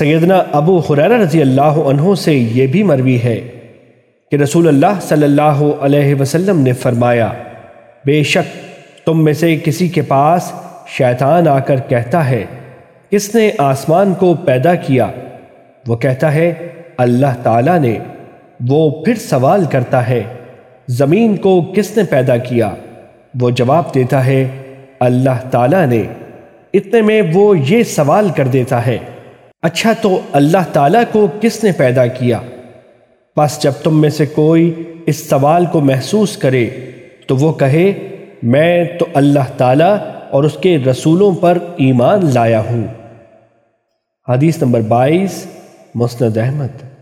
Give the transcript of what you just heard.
سیدنا ابو حریرہ رضی اللہ عنہ سے یہ بھی مروی ہے کہ رسول اللہ صلی اللہ علیہ وسلم نے فرمایا، بے شک تم میں سے کسی کے پاس شیطان آ کر کہتا ہے کس نے آسمان کو پیدا کیا۔ وہ کہتا ہے، اللہ تعالیٰ نے وہ پھر سوال کرتا ہے، زمین کو کس نے پیدا کیا؟ وہ جواب دیتا ہے، اللہ تعالیٰ نے۔ اتنے میں وہ یہ سوال کر دیتا ہے۔ اچھا تو اللہ تعالیٰ کو کس نے پیدا کیا؟ بس جب تم میں سے کوئی اس سوال کو محسوس کرے، تو وہ کہے، میں تو اللہ تعالیٰ اور اس کے رسولوں پر ایمان لایا ہوں۔ حدیث نمبر بائیس، مسند احمد۔